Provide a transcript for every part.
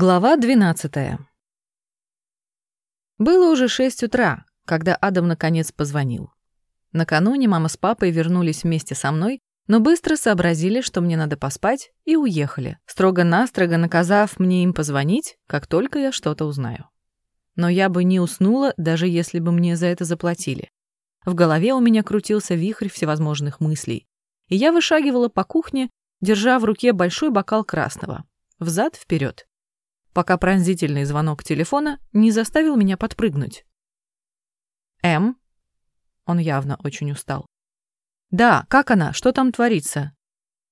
Глава 12. Было уже 6 утра, когда Адам наконец позвонил. Накануне мама с папой вернулись вместе со мной, но быстро сообразили, что мне надо поспать, и уехали, строго-настрого наказав мне им позвонить, как только я что-то узнаю. Но я бы не уснула, даже если бы мне за это заплатили. В голове у меня крутился вихрь всевозможных мыслей, и я вышагивала по кухне, держа в руке большой бокал красного. Взад-вперед пока пронзительный звонок телефона не заставил меня подпрыгнуть. «М?» Он явно очень устал. «Да, как она? Что там творится?»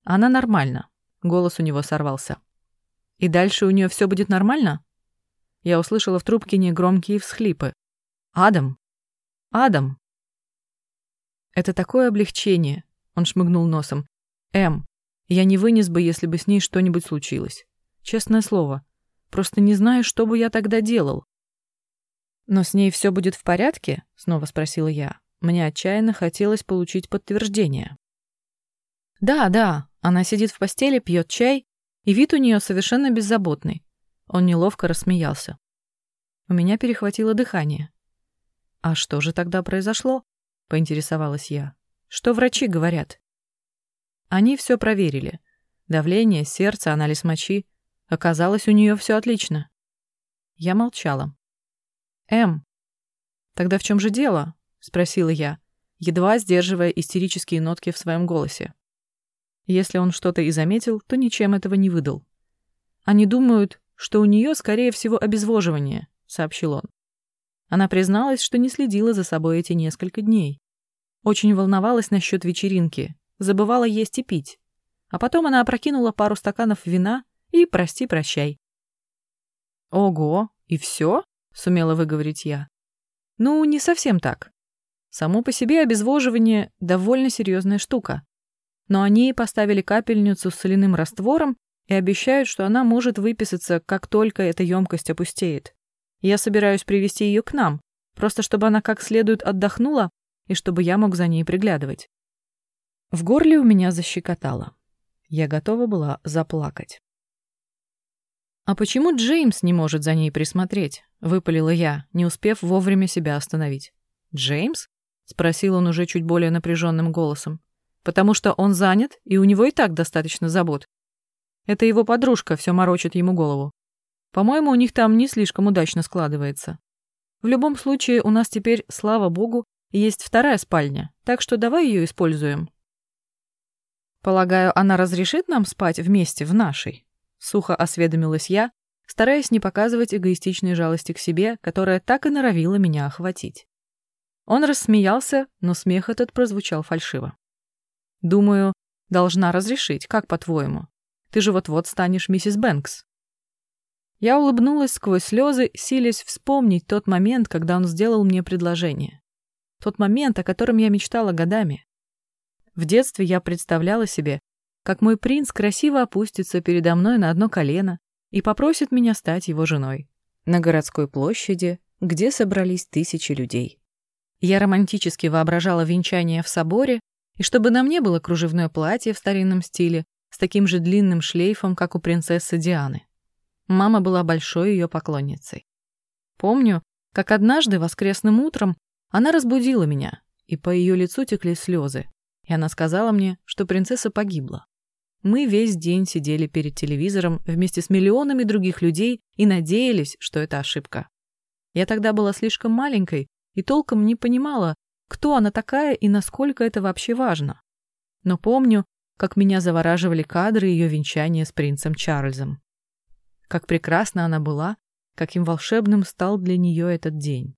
«Она нормально». Голос у него сорвался. «И дальше у нее все будет нормально?» Я услышала в трубке негромкие всхлипы. «Адам! Адам!» «Это такое облегчение!» Он шмыгнул носом. «М, я не вынес бы, если бы с ней что-нибудь случилось. Честное слово, Просто не знаю, что бы я тогда делал. «Но с ней все будет в порядке?» — снова спросила я. Мне отчаянно хотелось получить подтверждение. «Да, да, она сидит в постели, пьет чай, и вид у нее совершенно беззаботный». Он неловко рассмеялся. У меня перехватило дыхание. «А что же тогда произошло?» — поинтересовалась я. «Что врачи говорят?» Они все проверили. Давление, сердце, анализ мочи. Оказалось, у нее все отлично. Я молчала. «Эм, тогда в чем же дело?» — спросила я, едва сдерживая истерические нотки в своем голосе. Если он что-то и заметил, то ничем этого не выдал. «Они думают, что у нее, скорее всего, обезвоживание», — сообщил он. Она призналась, что не следила за собой эти несколько дней. Очень волновалась насчет вечеринки, забывала есть и пить. А потом она опрокинула пару стаканов вина и прости-прощай. «Ого, и все?» — сумела выговорить я. «Ну, не совсем так. Само по себе обезвоживание — довольно серьезная штука. Но они поставили капельницу с соляным раствором и обещают, что она может выписаться, как только эта емкость опустеет. Я собираюсь привести ее к нам, просто чтобы она как следует отдохнула и чтобы я мог за ней приглядывать. В горле у меня защекотало. Я готова была заплакать. «А почему Джеймс не может за ней присмотреть?» — выпалила я, не успев вовремя себя остановить. «Джеймс?» — спросил он уже чуть более напряженным голосом. «Потому что он занят, и у него и так достаточно забот. Это его подружка все морочит ему голову. По-моему, у них там не слишком удачно складывается. В любом случае, у нас теперь, слава богу, есть вторая спальня, так что давай ее используем». «Полагаю, она разрешит нам спать вместе в нашей?» Сухо осведомилась я, стараясь не показывать эгоистичной жалости к себе, которая так и норовила меня охватить. Он рассмеялся, но смех этот прозвучал фальшиво. «Думаю, должна разрешить, как по-твоему? Ты же вот-вот станешь миссис Бэнкс». Я улыбнулась сквозь слезы, силясь вспомнить тот момент, когда он сделал мне предложение. Тот момент, о котором я мечтала годами. В детстве я представляла себе, как мой принц красиво опустится передо мной на одно колено и попросит меня стать его женой. На городской площади, где собрались тысячи людей. Я романтически воображала венчание в соборе, и чтобы на мне было кружевное платье в старинном стиле, с таким же длинным шлейфом, как у принцессы Дианы. Мама была большой ее поклонницей. Помню, как однажды воскресным утром она разбудила меня, и по ее лицу текли слезы, и она сказала мне, что принцесса погибла. Мы весь день сидели перед телевизором вместе с миллионами других людей и надеялись, что это ошибка. Я тогда была слишком маленькой и толком не понимала, кто она такая и насколько это вообще важно. Но помню, как меня завораживали кадры ее венчания с принцем Чарльзом. Как прекрасна она была, каким волшебным стал для нее этот день.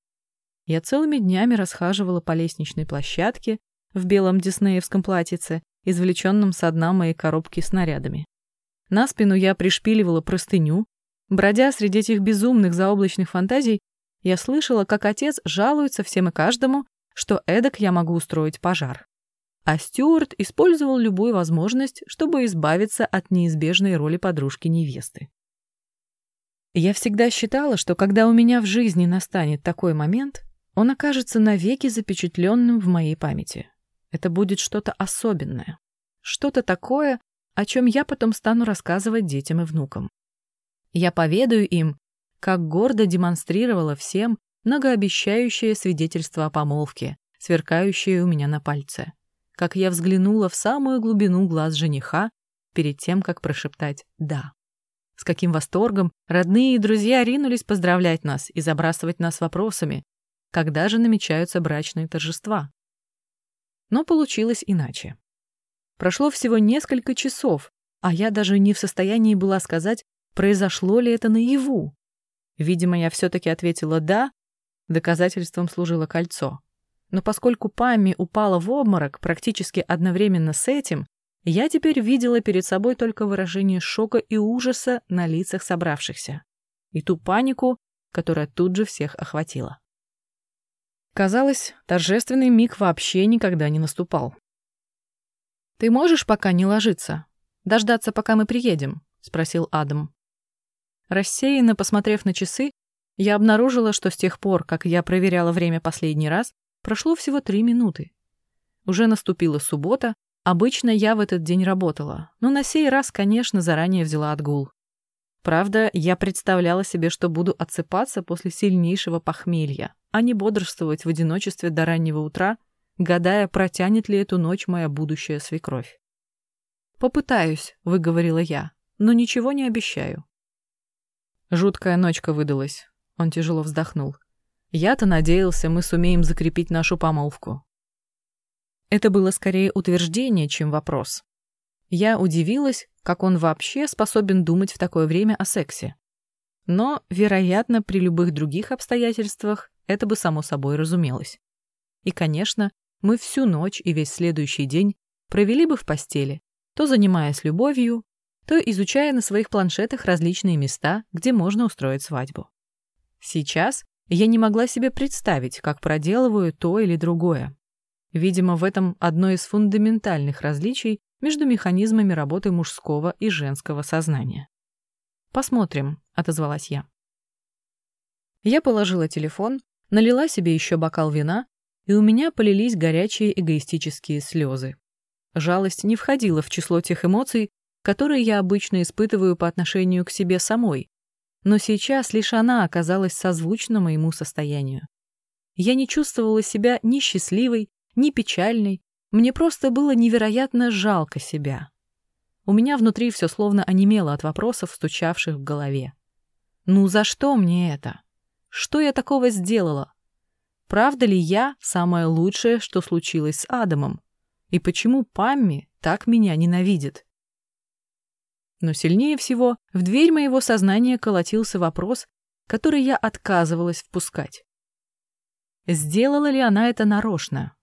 Я целыми днями расхаживала по лестничной площадке в белом диснеевском платьице извлеченном со дна моей коробки снарядами. На спину я пришпиливала простыню. Бродя среди этих безумных заоблачных фантазий, я слышала, как отец жалуется всем и каждому, что эдак я могу устроить пожар. А Стюарт использовал любую возможность, чтобы избавиться от неизбежной роли подружки-невесты. Я всегда считала, что когда у меня в жизни настанет такой момент, он окажется навеки запечатленным в моей памяти. Это будет что-то особенное. Что-то такое, о чем я потом стану рассказывать детям и внукам. Я поведаю им, как гордо демонстрировала всем многообещающее свидетельство о помолвке, сверкающее у меня на пальце. Как я взглянула в самую глубину глаз жениха перед тем, как прошептать «да». С каким восторгом родные и друзья ринулись поздравлять нас и забрасывать нас вопросами, когда же намечаются брачные торжества. Но получилось иначе. Прошло всего несколько часов, а я даже не в состоянии была сказать, произошло ли это наяву. Видимо, я все-таки ответила «да», доказательством служило кольцо. Но поскольку Памми упала в обморок практически одновременно с этим, я теперь видела перед собой только выражение шока и ужаса на лицах собравшихся. И ту панику, которая тут же всех охватила. Казалось, торжественный миг вообще никогда не наступал. «Ты можешь пока не ложиться? Дождаться, пока мы приедем?» — спросил Адам. Рассеянно посмотрев на часы, я обнаружила, что с тех пор, как я проверяла время последний раз, прошло всего три минуты. Уже наступила суббота, Обычно я в этот день работала, но на сей раз, конечно, заранее взяла отгул. Правда, я представляла себе, что буду отсыпаться после сильнейшего похмелья, а не бодрствовать в одиночестве до раннего утра, гадая, протянет ли эту ночь моя будущая свекровь. «Попытаюсь», — выговорила я, — «но ничего не обещаю». Жуткая ночка выдалась. Он тяжело вздохнул. Я-то надеялся, мы сумеем закрепить нашу помолвку. Это было скорее утверждение, чем вопрос. Я удивилась, как он вообще способен думать в такое время о сексе. Но, вероятно, при любых других обстоятельствах это бы само собой разумелось. И, конечно, мы всю ночь и весь следующий день провели бы в постели, то занимаясь любовью, то изучая на своих планшетах различные места, где можно устроить свадьбу. Сейчас я не могла себе представить, как проделываю то или другое, Видимо, в этом одно из фундаментальных различий между механизмами работы мужского и женского сознания. «Посмотрим», — отозвалась я. Я положила телефон, налила себе еще бокал вина, и у меня полились горячие эгоистические слезы. Жалость не входила в число тех эмоций, которые я обычно испытываю по отношению к себе самой, но сейчас лишь она оказалась созвучна моему состоянию. Я не чувствовала себя ни счастливой, ни печальной, мне просто было невероятно жалко себя. У меня внутри все словно онемело от вопросов, стучавших в голове. Ну за что мне это? Что я такого сделала? Правда ли я самое лучшее, что случилось с Адамом? И почему Памми так меня ненавидит? Но сильнее всего в дверь моего сознания колотился вопрос, который я отказывалась впускать. Сделала ли она это нарочно?